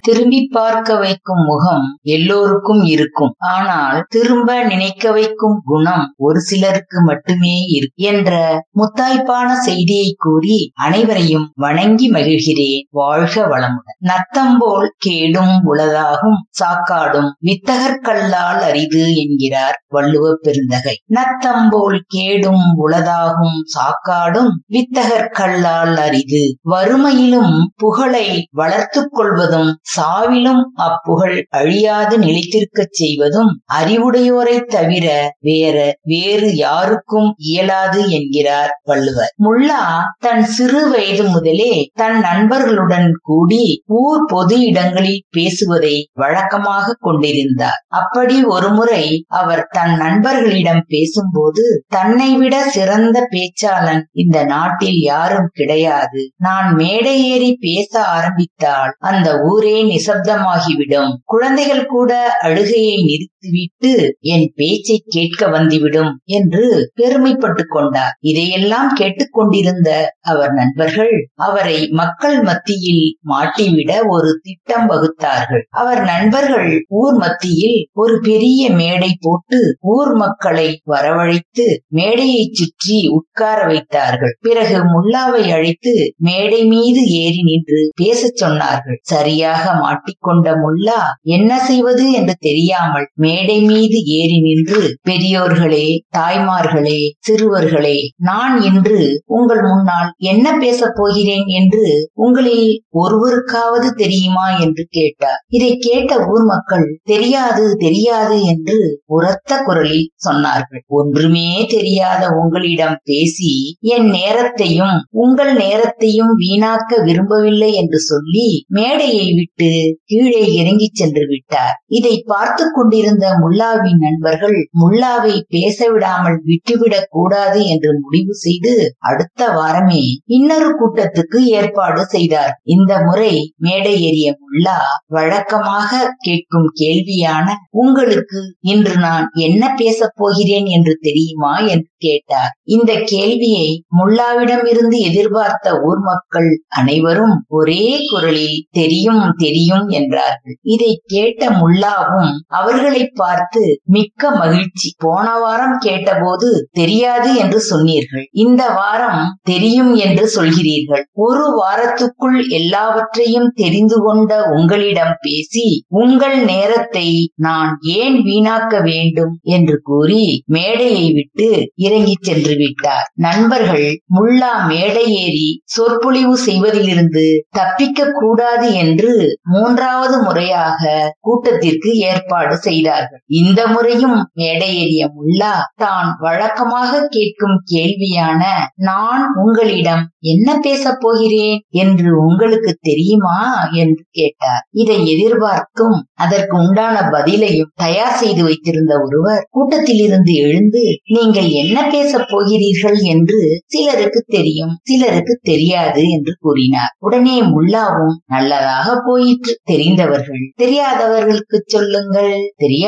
திரும்பி பார்க்க வைக்கும் முகம் எல்லோருக்கும் இருக்கும். ஆனால் திரும்ப நினைக்க வைக்கும் குணம் ஒரு சிலருக்கு மட்டுமே இருக்கும் என்ற முத்தாய்ப்பான செய்தியை கூறி அனைவரையும் வணங்கி மகிழ்கிறேன். வாழ்க வளமுடன். நத்தம்போல் கேடும் உளதாகும் சாக்காடும் வித்தகற்கல்லால் அரிது என்கிறார் வள்ளுவ பெருந்தகை. நத்தம்போல் கேடும் உளதாகும் சாக்காடும் வித்தகற்கல்லால் அரிது. வறுமையிலும் புகழை வளர்த்துக் கொள்வதும் சாவிலும் அப்புகழ் அழியாது நிலைத்திருக்கச் செய்வதும் அறிவுடையோரை தவிர வேற வேறு யாருக்கும் இயலாது என்கிறார் வள்ளுவர். முல்லா தன் சிறு வயது முதலே தன் நண்பர்களுடன் கூடி ஊர் பொது இடங்களில் பேசுவதை வழக்கமாக கொண்டிருந்தார். அப்படி ஒருமுறை அவர் தன் நண்பர்களிடம் பேசும்போது தன்னை விட சிறந்த பேச்சாளன் இந்த நாட்டில் யாரும் கிடையாது. நான் மேடை ஏறி பேச ஆரம்பித்தால் அந்த ஊரே நிசப்தமாகிவிடும். குழந்தைகள் கூட அழுகையை விட்டு என் பேச்சை கேட்க வந்துவிடும் என்று பெருமைப்பட்டுக் கொண்டார். இதையெல்லாம் கேட்டுக்கொண்டிருந்த அவர் நண்பர்கள் அவரை மக்கள் மத்தியில் மாட்டிவிட ஒரு திட்டம் வகுத்தார்கள். அவர் நண்பர்கள் ஊர் மத்தியில் ஒரு பெரிய மேடை போட்டு ஊர் மக்களை வரவழைத்து மேடையை சுற்றி உட்கார வைத்தார்கள். பிறகு முல்லாவை அழைத்து மேடை மீது ஏறி நின்று பேசச் சொன்னார்கள். சரியாக மாட்டிக்கொண்ட முல்லா என்ன செய்வது என்று தெரியாமல் மேடை மீது ஏறி நின்று பெரியோர்களே தாய்மார்களே சிறுவர்களே நான் இன்று உங்கள் முன்னால் என்ன பேசப் போகிறேன் என்று உங்களில் ஒருவருக்காவது தெரியுமா? என்று கேட்டார். இதை கேட்ட ஊர் மக்கள் தெரியாது தெரியாது என்று உரத்த குரலில் சொன்னார்கள். ஒன்றுமே தெரியாத உங்களிடம் பேசி என் நேரத்தையும் உங்கள் நேரத்தையும் வீணாக்க விரும்பவில்லை என்று சொல்லி மேடையை விட்டு கீழே இறங்கிச் சென்று விட்டார். இதை பார்த்து கொண்டிருந்த முல்லாவின் நண்பர்கள் முல்லாவை பேச விடாமல் விட்டுவிடக் கூடாது என்று முடிவு செய்து அடுத்த வாரமே இன்னொரு கூட்டத்துக்கு ஏற்பாடு செய்தார். இந்த முறை மேடை ஏறிய முல்லா வழக்கமாக கேட்கும் கேள்வியான உங்களுக்கு இன்று நான் என்ன பேசப் போகிறேன் என்று தெரியுமா? என்று கேட்டார். இந்த கேள்வியை முல்லாவிடம் இருந்து எதிர்பார்த்த ஊர் மக்கள் அனைவரும் ஒரே குரலில் தெரியும் தெரியும் என்றார்கள். இதை கேட்ட முல்லாவும் அவர்களை பார்த்து மிக்க மகிழ்ச்சி. போன வாரம் கேட்டபோது தெரியாது என்று சொன்னீர்கள். இந்த வாரம் தெரியும் என்று சொல்கிறீர்கள். ஒரு வாரத்துக்குள் எல்லாவற்றையும் தெரிந்து கொண்ட உங்களிடம் பேசி உங்கள் நேரத்தை நான் ஏன் வீணாக்க வேண்டும் என்று கூறி மேடையை விட்டு இறங்கி சென்று விட்டார். நண்பர்கள் முல்லா மேடை ஏறி சொற்பொழிவு செய்வதிலிருந்து தப்பிக்க கூடாது என்று மூன்றாவது முறையாக கூட்டத்திற்கு ஏற்பாடு செய்தார் செய்தார்கள் இந்த முறையும் மேடையேறிய முல்லா தான் வழக்கமாக கேட்கும் கேள்வியான நான் உங்களிடம் என்ன பேசப் போகிறேன்? என்று உங்களுக்கு தெரியுமா? என்று கேட்டார். இதை எதிர்பார்த்தும் அதற்கு உண்டான பதிலையும் தயார் செய்து வைத்திருந்த ஒருவர் கூட்டத்தில் இருந்து எழுந்து நீங்கள் என்ன பேசப் போகிறீர்கள்? என்று சிலருக்கு தெரியும் சிலருக்கு தெரியாது என்று கூறினார். உடனே முல்லாவும் நல்லதாக போயிற்று தெரிந்தவர்கள் தெரியாதவர்களுக்கு சொல்லுங்கள்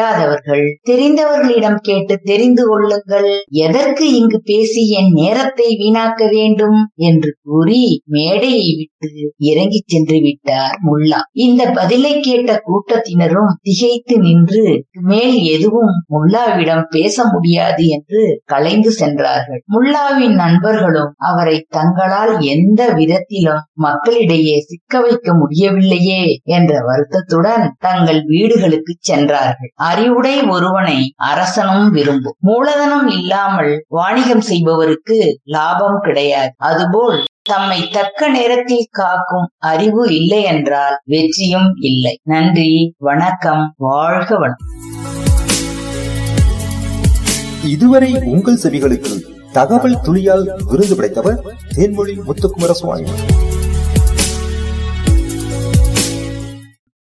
தெரியாதவர்கள் தெரிந்தவர்களிடம் கேட்டு தெரிந்து கொள்ளுங்கள். எதற்கு இங்கு பேசி என் நேரத்தை வீணாக்க வேண்டும்? என்று கூறி மேடையை விட்டு இறங்கி சென்று விட்டார் முல்லா. இந்த பதிலை கேட்ட கூட்டத்தினரும் திகைத்து நின்று மேல் எதுவும் முல்லாவிடம் பேச முடியாது என்று கலைந்து சென்றார்கள். முல்லாவின் நண்பர்களும் அவரை தங்களால் எந்த விதத்திலும் மக்களிடையே சிக்க வைக்க முடியவில்லையே என்ற வருத்தத்துடன் தங்கள் வீடுகளுக்கு சென்றார்கள். அறிவுடை ஒருவனை அரசனும் விரும்பும் மூலதனம் இல்லாமல் வாணிகம் செய்பவருக்கு லாபம் கிடையாது. அதுபோல் தம்மை தக்க நேரத்தில் காக்கும் அறிவு இல்லை என்றால் வெற்றியும் இல்லை. நன்றி வணக்கம் வாழ்க வணக்கம் இதுவரை உங்கள் செவிகளுக்கு தகவல் துளியால் விருது படைத்தவர் தேன்மொழி முத்துக்குமர சுவாமி